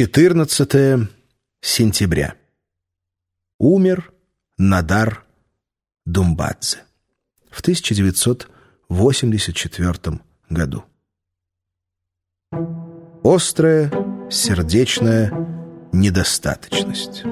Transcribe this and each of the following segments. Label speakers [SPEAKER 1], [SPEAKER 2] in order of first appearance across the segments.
[SPEAKER 1] 14 сентября. Умер Надар Думбадзе в 1984 году. Острая сердечная недостаточность.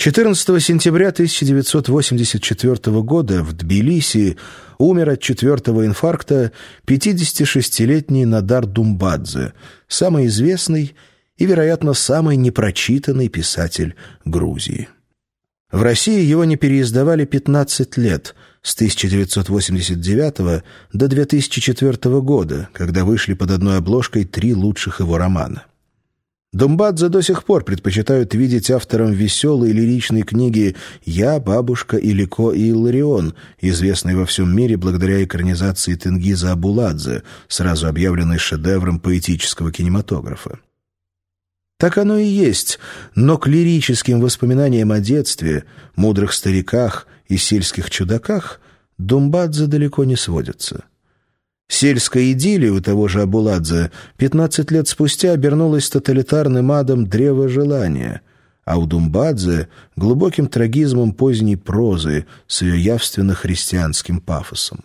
[SPEAKER 1] 14 сентября 1984 года в Тбилиси умер от четвертого инфаркта 56-летний Надар Думбадзе, самый известный и, вероятно, самый непрочитанный писатель Грузии. В России его не переиздавали 15 лет, с 1989 до 2004 года, когда вышли под одной обложкой три лучших его романа. Думбадзе до сих пор предпочитают видеть автором веселой лиричной книги «Я, бабушка, Илико и Илларион», известной во всем мире благодаря экранизации Тенгиза Абуладзе, сразу объявленной шедевром поэтического кинематографа. Так оно и есть, но к лирическим воспоминаниям о детстве, мудрых стариках и сельских чудаках Думбадзе далеко не сводится. Сельская идиллия у того же Абуладзе 15 лет спустя обернулась тоталитарным адом древа желания, а у Думбадзе — глубоким трагизмом поздней прозы с ее явственно христианским пафосом.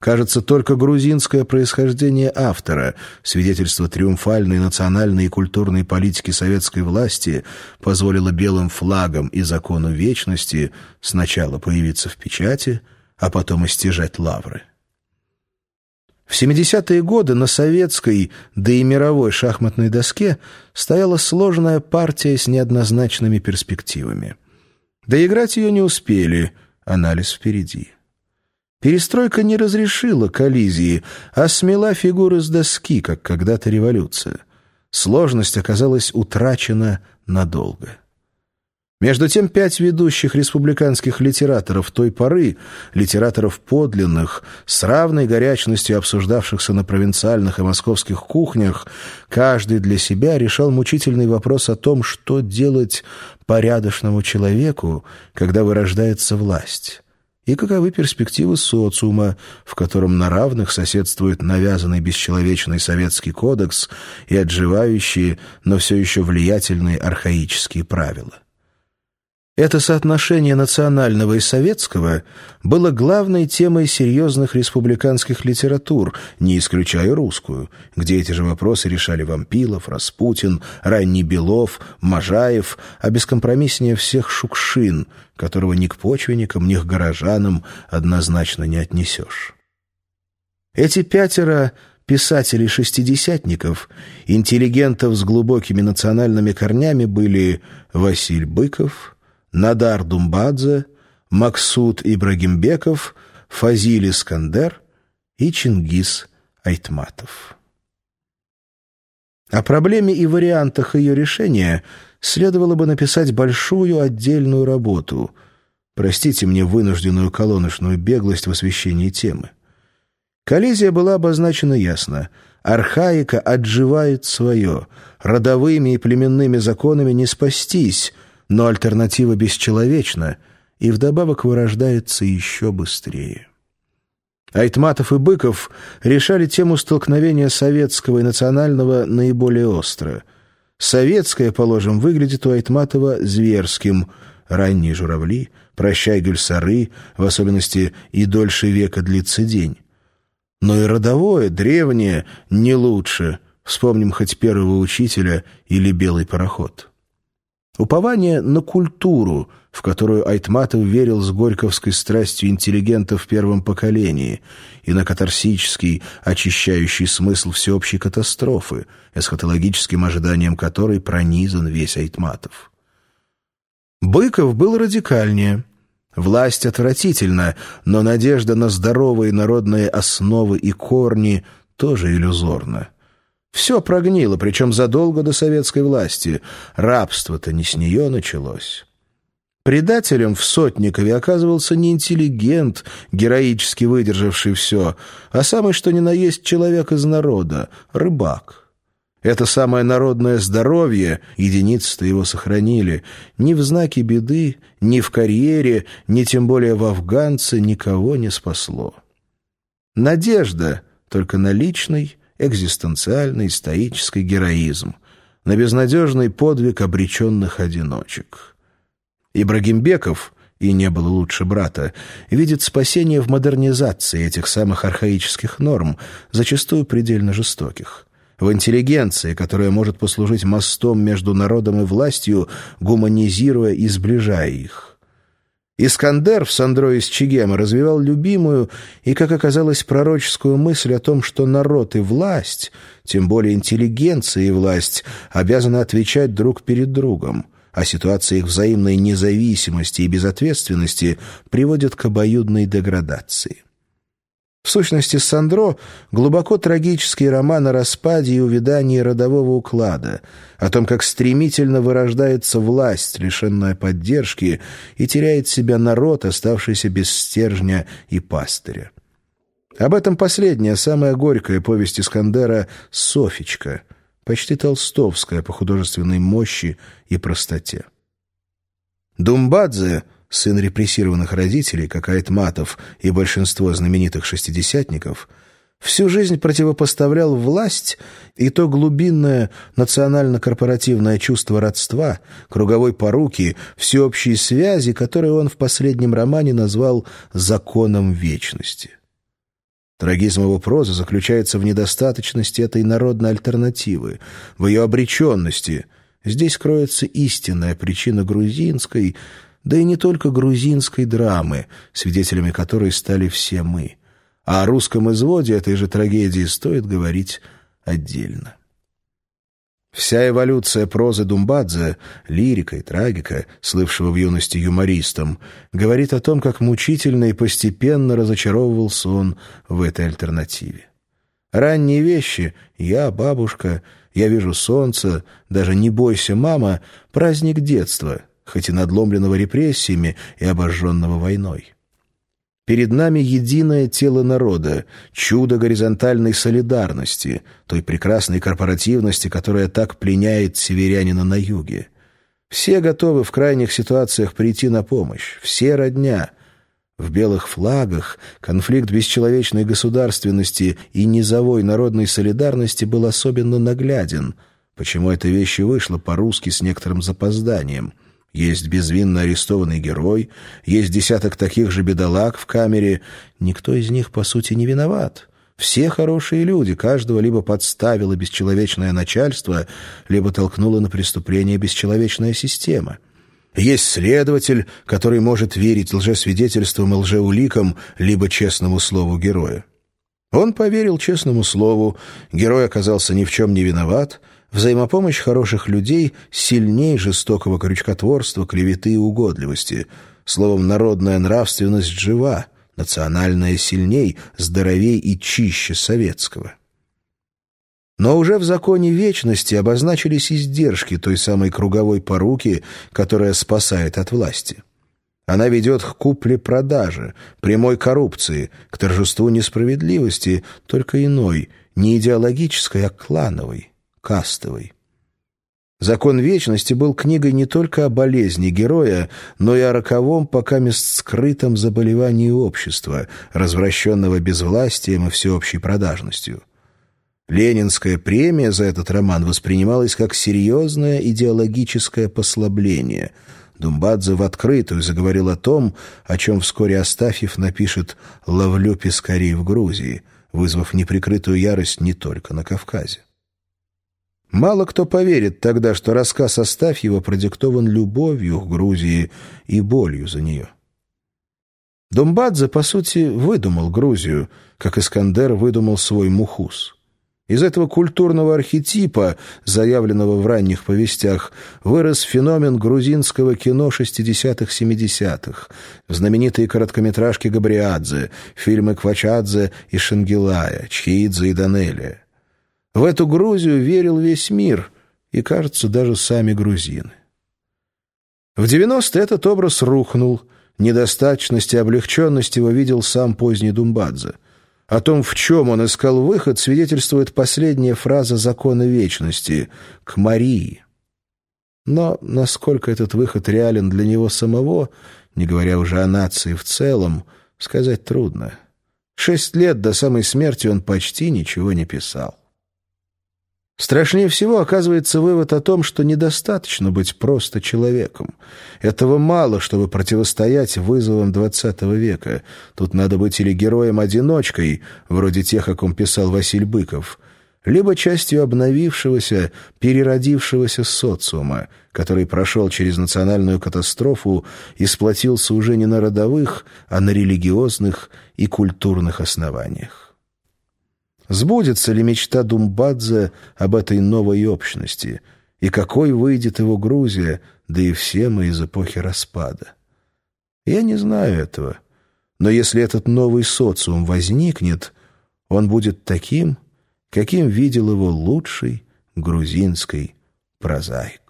[SPEAKER 1] Кажется, только грузинское происхождение автора, свидетельство триумфальной национальной и культурной политики советской власти, позволило белым флагам и закону вечности сначала появиться в печати, а потом истяжать лавры. В 70-е годы на советской, да и мировой шахматной доске стояла сложная партия с неоднозначными перспективами. Доиграть ее не успели, анализ впереди. Перестройка не разрешила коллизии, а смела фигуры с доски, как когда-то революция. Сложность оказалась утрачена надолго. Между тем, пять ведущих республиканских литераторов той поры, литераторов подлинных, с равной горячностью обсуждавшихся на провинциальных и московских кухнях, каждый для себя решал мучительный вопрос о том, что делать порядочному человеку, когда вырождается власть, и каковы перспективы социума, в котором на равных соседствует навязанный бесчеловечный советский кодекс и отживающие, но все еще влиятельные архаические правила. Это соотношение национального и советского было главной темой серьезных республиканских литератур, не исключая русскую, где эти же вопросы решали Вампилов, Распутин, ранний Белов, Можаев, а бескомпромисснее всех Шукшин, которого ни к почвенникам, ни к горожанам однозначно не отнесешь. Эти пятеро писателей-шестидесятников, интеллигентов с глубокими национальными корнями были Василь Быков, Надар Думбадзе, Максут Ибрагимбеков, Фазиль Искандер и Чингис Айтматов. О проблеме и вариантах ее решения следовало бы написать большую отдельную работу. Простите мне вынужденную колоночную беглость в освещении темы. Коллизия была обозначена ясно. Архаика отживает свое. Родовыми и племенными законами не спастись — но альтернатива бесчеловечна и вдобавок вырождается еще быстрее. Айтматов и Быков решали тему столкновения советского и национального наиболее остро. Советское, положим, выглядит у Айтматова зверским. Ранние журавли, прощай гюльсары, в особенности и дольше века длится день. Но и родовое, древнее, не лучше. Вспомним хоть первого учителя или белый пароход. Упование на культуру, в которую Айтматов верил с горьковской страстью интеллигента в первом поколении, и на катарсический, очищающий смысл всеобщей катастрофы, эсхатологическим ожиданием которой пронизан весь Айтматов. Быков был радикальнее. Власть отвратительна, но надежда на здоровые народные основы и корни тоже иллюзорна. Все прогнило, причем задолго до советской власти. Рабство-то не с нее началось. Предателем в Сотникове оказывался не интеллигент, героически выдержавший все, а самый что ни на есть человек из народа — рыбак. Это самое народное здоровье, единицы-то его сохранили, ни в знаке беды, ни в карьере, ни тем более в афганце никого не спасло. Надежда только на личной, экзистенциальный стоический героизм, на безнадежный подвиг обреченных одиночек. Ибрагимбеков, и не было лучше брата, видит спасение в модернизации этих самых архаических норм, зачастую предельно жестоких в интеллигенции, которая может послужить мостом между народом и властью, гуманизируя и сближая их. Искандер в Сандро из Чигема развивал любимую и, как оказалось, пророческую мысль о том, что народ и власть, тем более интеллигенция и власть, обязаны отвечать друг перед другом, а ситуация их взаимной независимости и безответственности приводит к обоюдной деградации. В сущности, Сандро — глубоко трагический роман о распаде и увядании родового уклада, о том, как стремительно вырождается власть, лишенная поддержки, и теряет себя народ, оставшийся без стержня и пастыря. Об этом последняя, самая горькая повесть Искандера «Софичка», почти толстовская по художественной мощи и простоте. Думбадзе — сын репрессированных родителей, как Айтматов и большинство знаменитых шестидесятников, всю жизнь противопоставлял власть и то глубинное национально-корпоративное чувство родства, круговой поруки, всеобщей связи, которые он в последнем романе назвал «законом вечности». Трагизм его прозы заключается в недостаточности этой народной альтернативы, в ее обреченности. Здесь кроется истинная причина грузинской, да и не только грузинской драмы, свидетелями которой стали все мы. А о русском изводе этой же трагедии стоит говорить отдельно. Вся эволюция прозы Думбадзе, лирика и трагика, слывшего в юности юмористом, говорит о том, как мучительно и постепенно разочаровывался он в этой альтернативе. Ранние вещи «Я, бабушка», «Я вижу солнце», даже «Не бойся, мама» — праздник детства, хоть и надломленного репрессиями и обожженного войной. Перед нами единое тело народа, чудо горизонтальной солидарности, той прекрасной корпоративности, которая так пленяет северянина на юге. Все готовы в крайних ситуациях прийти на помощь, все родня. В белых флагах конфликт бесчеловечной государственности и низовой народной солидарности был особенно нагляден. Почему эта вещь вышла по-русски с некоторым запозданием — есть безвинно арестованный герой, есть десяток таких же бедолаг в камере. Никто из них, по сути, не виноват. Все хорошие люди, каждого либо подставило бесчеловечное начальство, либо толкнула на преступление бесчеловечная система. Есть следователь, который может верить лжесвидетельствам и лжеуликам, либо честному слову героя. Он поверил честному слову, герой оказался ни в чем не виноват, Взаимопомощь хороших людей сильнее жестокого крючкотворства, клеветы и угодливости. Словом, народная нравственность жива, национальная сильней, здоровей и чище советского. Но уже в законе вечности обозначились издержки той самой круговой поруки, которая спасает от власти. Она ведет к купле-продаже, прямой коррупции, к торжеству несправедливости, только иной, не идеологической, а клановой кастовой. «Закон вечности» был книгой не только о болезни героя, но и о роковом, пока мест скрытом заболевании общества, развращенного безвластием и всеобщей продажностью. Ленинская премия за этот роман воспринималась как серьезное идеологическое послабление. Думбадзе в открытую заговорил о том, о чем вскоре Астафьев напишет «Ловлю пескарей в Грузии», вызвав неприкрытую ярость не только на Кавказе. Мало кто поверит тогда, что рассказ Астафьева продиктован любовью к Грузии и болью за нее. Думбадзе, по сути, выдумал Грузию, как Искандер выдумал свой Мухус. Из этого культурного архетипа, заявленного в ранних повестях, вырос феномен грузинского кино 60-х-70-х, знаменитые короткометражки Габриадзе, фильмы Квачадзе и Шангелая, Чхиидзе и Данелия. В эту Грузию верил весь мир, и, кажется, даже сами грузины. В 90-е этот образ рухнул, недостаточность и облегченность его видел сам поздний Думбадзе. О том, в чем он искал выход, свидетельствует последняя фраза закона вечности «к Марии». Но насколько этот выход реален для него самого, не говоря уже о нации в целом, сказать трудно. Шесть лет до самой смерти он почти ничего не писал. Страшнее всего оказывается вывод о том, что недостаточно быть просто человеком. Этого мало, чтобы противостоять вызовам XX века. Тут надо быть или героем-одиночкой, вроде тех, о ком писал Василь Быков, либо частью обновившегося, переродившегося социума, который прошел через национальную катастрофу и сплотился уже не на родовых, а на религиозных и культурных основаниях. Сбудется ли мечта Думбадзе об этой новой общности? И какой выйдет его Грузия, да и все мы из эпохи распада? Я не знаю этого. Но если этот новый социум возникнет, он будет таким, каким видел его лучший грузинский прозаик.